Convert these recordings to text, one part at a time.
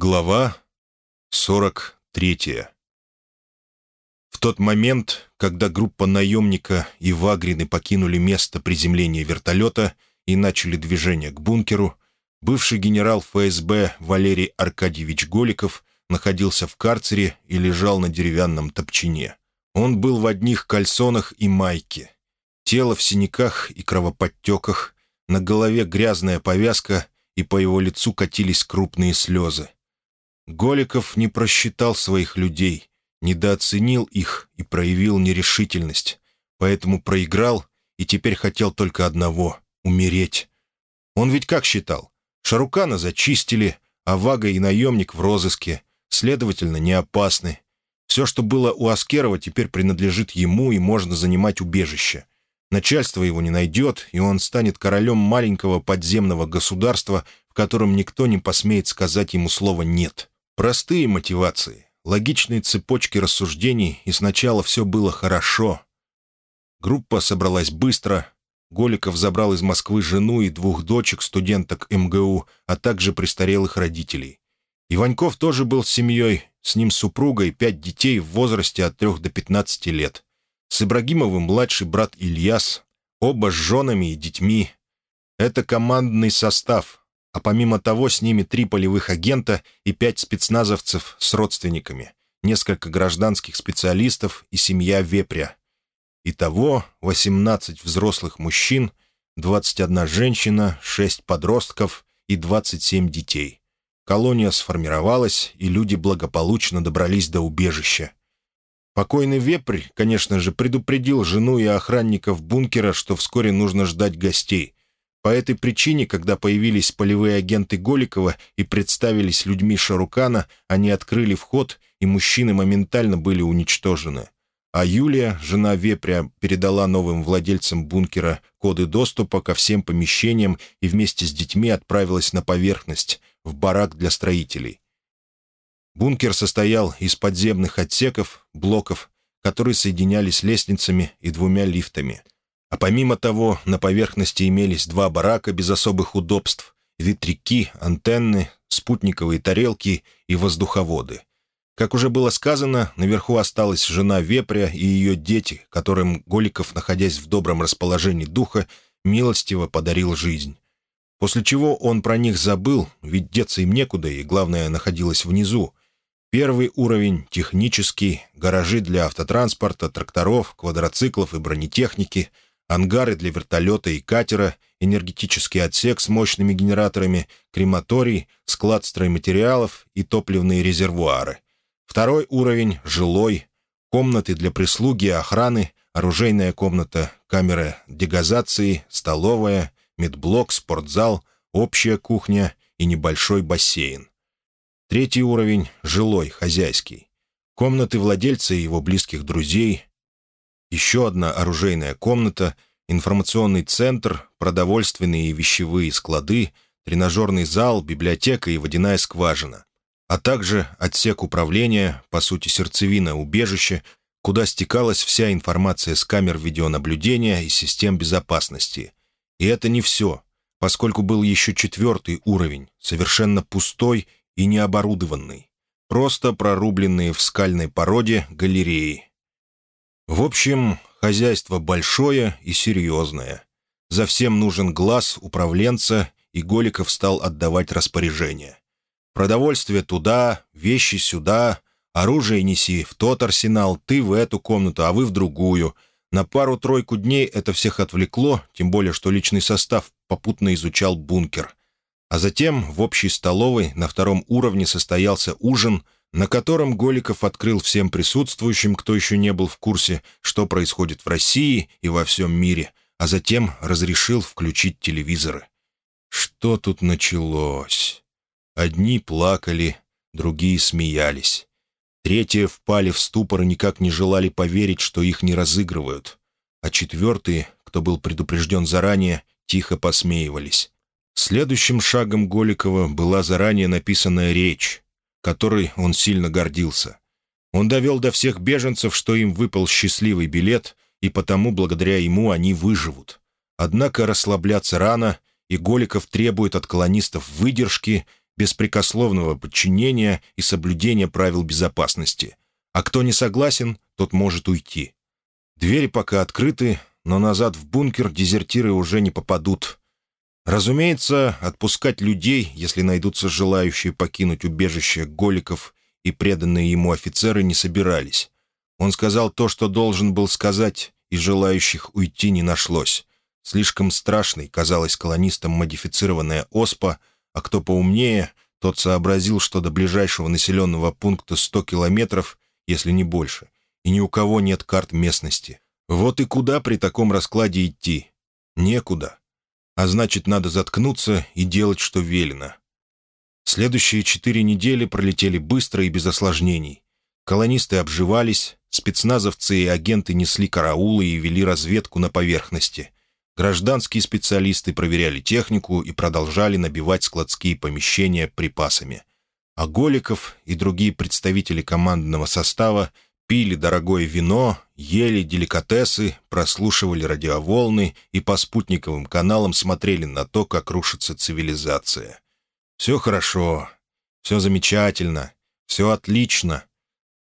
Глава 43 В тот момент, когда группа наемника и Вагрины покинули место приземления вертолета и начали движение к бункеру, бывший генерал ФСБ Валерий Аркадьевич Голиков находился в карцере и лежал на деревянном топчине. Он был в одних кальсонах и майке. Тело в синяках и кровоподтеках, на голове грязная повязка, и по его лицу катились крупные слезы. Голиков не просчитал своих людей, недооценил их и проявил нерешительность, поэтому проиграл и теперь хотел только одного — умереть. Он ведь как считал? Шарукана зачистили, а Вага и наемник в розыске, следовательно, не опасны. Все, что было у Аскерова, теперь принадлежит ему и можно занимать убежище. Начальство его не найдет, и он станет королем маленького подземного государства, в котором никто не посмеет сказать ему слово «нет». Простые мотивации, логичные цепочки рассуждений, и сначала все было хорошо. Группа собралась быстро. Голиков забрал из Москвы жену и двух дочек студенток МГУ, а также престарелых родителей. Иваньков тоже был с семьей, с ним супругой, пять детей в возрасте от трех до пятнадцати лет. С Ибрагимовым младший брат Ильяс, оба с женами и детьми. Это командный состав, а помимо того с ними три полевых агента и пять спецназовцев с родственниками, несколько гражданских специалистов и семья Вепря. Итого 18 взрослых мужчин, 21 женщина, 6 подростков и 27 детей. Колония сформировалась, и люди благополучно добрались до убежища. Покойный Вепрь, конечно же, предупредил жену и охранников бункера, что вскоре нужно ждать гостей, по этой причине, когда появились полевые агенты Голикова и представились людьми Шарукана, они открыли вход, и мужчины моментально были уничтожены. А Юлия, жена Вепря, передала новым владельцам бункера коды доступа ко всем помещениям и вместе с детьми отправилась на поверхность, в барак для строителей. Бункер состоял из подземных отсеков, блоков, которые соединялись лестницами и двумя лифтами — а помимо того, на поверхности имелись два барака без особых удобств, ветряки, антенны, спутниковые тарелки и воздуховоды. Как уже было сказано, наверху осталась жена Вепря и ее дети, которым Голиков, находясь в добром расположении духа, милостиво подарил жизнь. После чего он про них забыл, ведь деться им некуда, и, главное, находилось внизу. Первый уровень — технический, гаражи для автотранспорта, тракторов, квадроциклов и бронетехники — ангары для вертолета и катера, энергетический отсек с мощными генераторами, крематорий, склад стройматериалов и топливные резервуары. Второй уровень — жилой, комнаты для прислуги и охраны, оружейная комната, камера дегазации, столовая, медблок, спортзал, общая кухня и небольшой бассейн. Третий уровень — жилой, хозяйский. Комнаты владельца и его близких друзей, еще одна оружейная комната, информационный центр, продовольственные и вещевые склады, тренажерный зал, библиотека и водяная скважина, а также отсек управления, по сути сердцевина убежища, куда стекалась вся информация с камер видеонаблюдения и систем безопасности. И это не все, поскольку был еще четвертый уровень, совершенно пустой и необорудованный. Просто прорубленные в скальной породе галереи, в общем, хозяйство большое и серьезное. За всем нужен глаз управленца, и Голиков стал отдавать распоряжение. Продовольствие туда, вещи сюда, оружие неси в тот арсенал, ты в эту комнату, а вы в другую. На пару-тройку дней это всех отвлекло, тем более, что личный состав попутно изучал бункер. А затем в общей столовой на втором уровне состоялся ужин — на котором Голиков открыл всем присутствующим, кто еще не был в курсе, что происходит в России и во всем мире, а затем разрешил включить телевизоры. Что тут началось? Одни плакали, другие смеялись. Третьи впали в ступор и никак не желали поверить, что их не разыгрывают. А четвертые, кто был предупрежден заранее, тихо посмеивались. Следующим шагом Голикова была заранее написанная речь, которой он сильно гордился. Он довел до всех беженцев, что им выпал счастливый билет, и потому благодаря ему они выживут. Однако расслабляться рано, и Голиков требует от колонистов выдержки, беспрекословного подчинения и соблюдения правил безопасности. А кто не согласен, тот может уйти. Двери пока открыты, но назад в бункер дезертиры уже не попадут. Разумеется, отпускать людей, если найдутся желающие покинуть убежище Голиков и преданные ему офицеры, не собирались. Он сказал то, что должен был сказать, и желающих уйти не нашлось. Слишком страшной казалась колонистам модифицированная оспа, а кто поумнее, тот сообразил, что до ближайшего населенного пункта 100 километров, если не больше, и ни у кого нет карт местности. Вот и куда при таком раскладе идти? Некуда. А значит, надо заткнуться и делать, что велено. Следующие четыре недели пролетели быстро и без осложнений. Колонисты обживались, спецназовцы и агенты несли караулы и вели разведку на поверхности. Гражданские специалисты проверяли технику и продолжали набивать складские помещения припасами. А Голиков и другие представители командного состава пили дорогое вино, ели деликатесы, прослушивали радиоволны и по спутниковым каналам смотрели на то, как рушится цивилизация. Все хорошо, все замечательно, все отлично,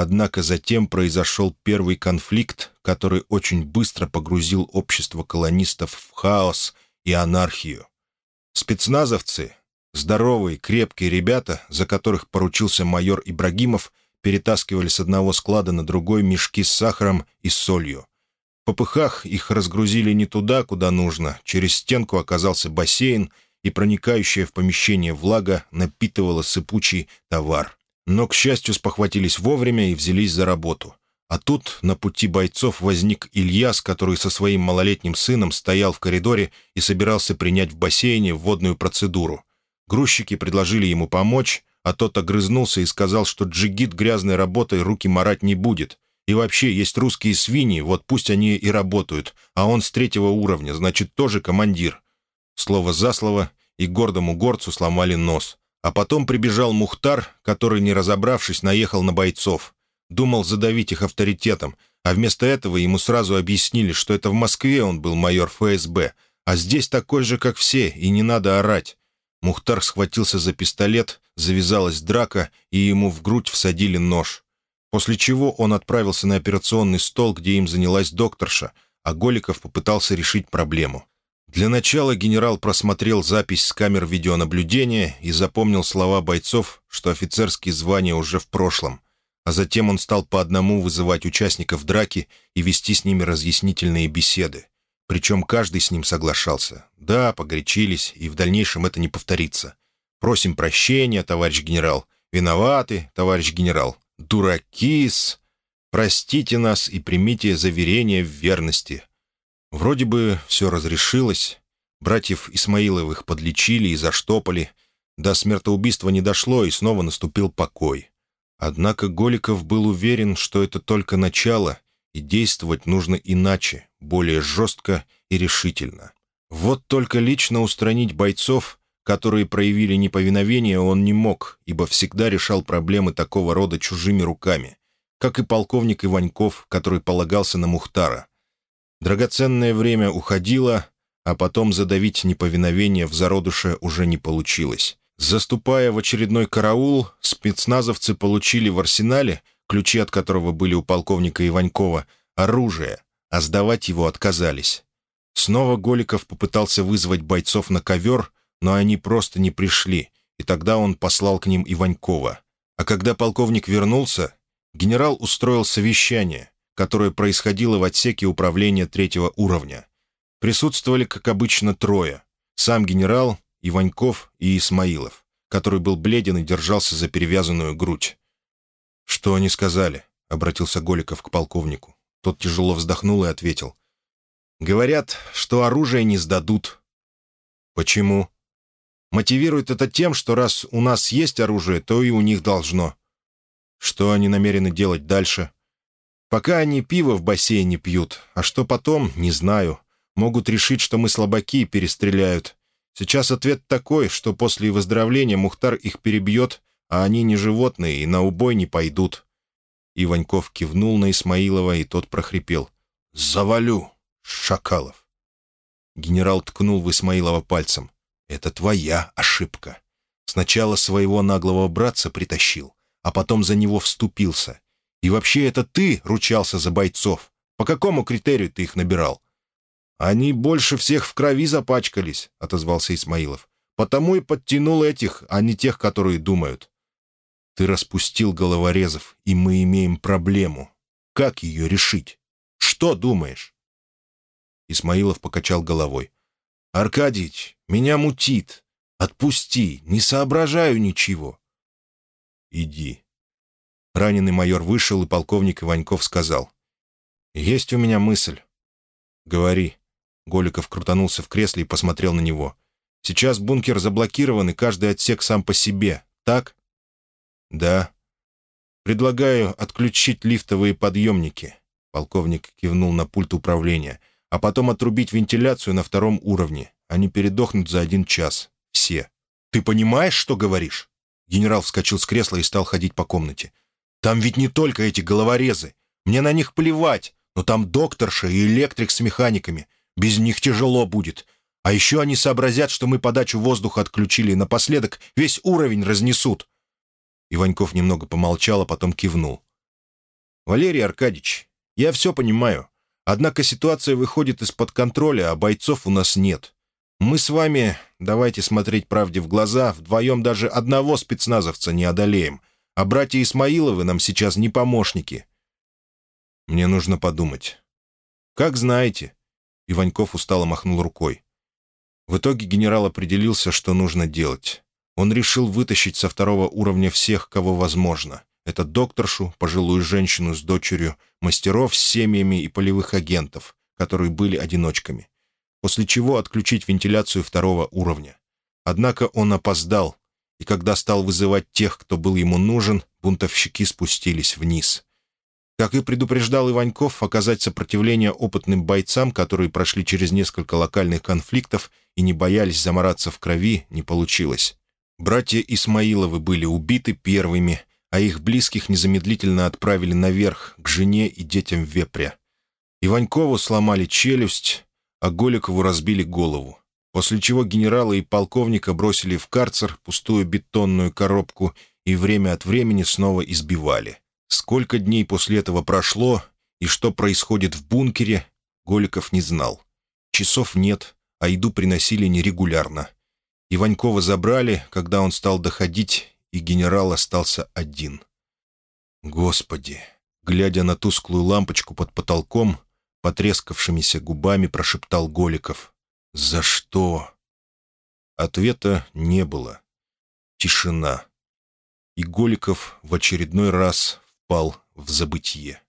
Однако затем произошел первый конфликт, который очень быстро погрузил общество колонистов в хаос и анархию. Спецназовцы, здоровые, крепкие ребята, за которых поручился майор Ибрагимов, перетаскивали с одного склада на другой мешки с сахаром и солью. В попыхах их разгрузили не туда, куда нужно, через стенку оказался бассейн, и проникающая в помещение влага напитывала сыпучий товар но, к счастью, спохватились вовремя и взялись за работу. А тут на пути бойцов возник Ильяс, который со своим малолетним сыном стоял в коридоре и собирался принять в бассейне водную процедуру. Грузчики предложили ему помочь, а тот огрызнулся и сказал, что джигит грязной работой руки марать не будет. И вообще, есть русские свиньи, вот пусть они и работают, а он с третьего уровня, значит, тоже командир. Слово за слово, и гордому горцу сломали нос. А потом прибежал Мухтар, который, не разобравшись, наехал на бойцов. Думал задавить их авторитетом, а вместо этого ему сразу объяснили, что это в Москве он был майор ФСБ, а здесь такой же, как все, и не надо орать. Мухтар схватился за пистолет, завязалась драка, и ему в грудь всадили нож. После чего он отправился на операционный стол, где им занялась докторша, а Голиков попытался решить проблему. Для начала генерал просмотрел запись с камер видеонаблюдения и запомнил слова бойцов, что офицерские звания уже в прошлом, а затем он стал по одному вызывать участников драки и вести с ними разъяснительные беседы. Причем каждый с ним соглашался. Да, погорячились, и в дальнейшем это не повторится. Просим прощения, товарищ генерал. Виноваты, товарищ генерал. Дуракис. Простите нас и примите заверение в верности. Вроде бы все разрешилось. Братьев Исмаиловых подлечили и заштопали. До смертоубийства не дошло, и снова наступил покой. Однако Голиков был уверен, что это только начало, и действовать нужно иначе, более жестко и решительно. Вот только лично устранить бойцов, которые проявили неповиновение, он не мог, ибо всегда решал проблемы такого рода чужими руками, как и полковник Иваньков, который полагался на Мухтара. Драгоценное время уходило, а потом задавить неповиновение в зародыше уже не получилось. Заступая в очередной караул, спецназовцы получили в арсенале, ключи от которого были у полковника Иванькова, оружие, а сдавать его отказались. Снова Голиков попытался вызвать бойцов на ковер, но они просто не пришли, и тогда он послал к ним Иванькова. А когда полковник вернулся, генерал устроил совещание, которое происходило в отсеке управления третьего уровня. Присутствовали, как обычно, трое. Сам генерал, Иваньков и Исмаилов, который был бледен и держался за перевязанную грудь. «Что они сказали?» — обратился Голиков к полковнику. Тот тяжело вздохнул и ответил. «Говорят, что оружие не сдадут». «Почему?» «Мотивируют это тем, что раз у нас есть оружие, то и у них должно». «Что они намерены делать дальше?» Пока они пиво в бассейне пьют, а что потом, не знаю. Могут решить, что мы слабаки и перестреляют. Сейчас ответ такой, что после выздоровления Мухтар их перебьет, а они не животные и на убой не пойдут». Иваньков кивнул на Исмаилова, и тот прохрипел. «Завалю, Шакалов!» Генерал ткнул в Исмаилова пальцем. «Это твоя ошибка. Сначала своего наглого братца притащил, а потом за него вступился. И вообще это ты ручался за бойцов. По какому критерию ты их набирал?» «Они больше всех в крови запачкались», — отозвался Исмаилов. «Потому и подтянул этих, а не тех, которые думают». «Ты распустил головорезов, и мы имеем проблему. Как ее решить? Что думаешь?» Исмаилов покачал головой. «Аркадьич, меня мутит. Отпусти, не соображаю ничего». «Иди». Раненый майор вышел, и полковник Иваньков сказал. «Есть у меня мысль». «Говори». Голиков крутанулся в кресле и посмотрел на него. «Сейчас бункер заблокирован, и каждый отсек сам по себе, так?» «Да». «Предлагаю отключить лифтовые подъемники», — полковник кивнул на пульт управления, «а потом отрубить вентиляцию на втором уровне. Они передохнут за один час. Все». «Ты понимаешь, что говоришь?» Генерал вскочил с кресла и стал ходить по комнате. «Там ведь не только эти головорезы. Мне на них плевать, но там докторша и электрик с механиками. Без них тяжело будет. А еще они сообразят, что мы подачу воздуха отключили, и напоследок весь уровень разнесут». Иваньков немного помолчал, а потом кивнул. «Валерий Аркадьевич, я все понимаю. Однако ситуация выходит из-под контроля, а бойцов у нас нет. Мы с вами, давайте смотреть правде в глаза, вдвоем даже одного спецназовца не одолеем, а братья Исмаиловы нам сейчас не помощники». «Мне нужно подумать». «Как знаете», Иваньков устало махнул рукой. В итоге генерал определился, что нужно делать. Он решил вытащить со второго уровня всех, кого возможно. Это докторшу, пожилую женщину с дочерью, мастеров с семьями и полевых агентов, которые были одиночками. После чего отключить вентиляцию второго уровня. Однако он опоздал, и когда стал вызывать тех, кто был ему нужен, бунтовщики спустились вниз. Как и предупреждал Иваньков, оказать сопротивление опытным бойцам, которые прошли через несколько локальных конфликтов и не боялись замораться в крови, не получилось. Братья Исмаиловы были убиты первыми, а их близких незамедлительно отправили наверх, к жене и детям вепря. Иванькову сломали челюсть, а Голикову разбили голову, после чего генерала и полковника бросили в карцер, пустую бетонную коробку, и время от времени снова избивали. Сколько дней после этого прошло и что происходит в бункере, Голиков не знал. Часов нет, а еду приносили нерегулярно. Иванькова забрали, когда он стал доходить, и генерал остался один. «Господи!» Глядя на тусклую лампочку под потолком, потрескавшимися губами прошептал Голиков. «За что?» Ответа не было. Тишина. И Голиков в очередной раз впал в забытье.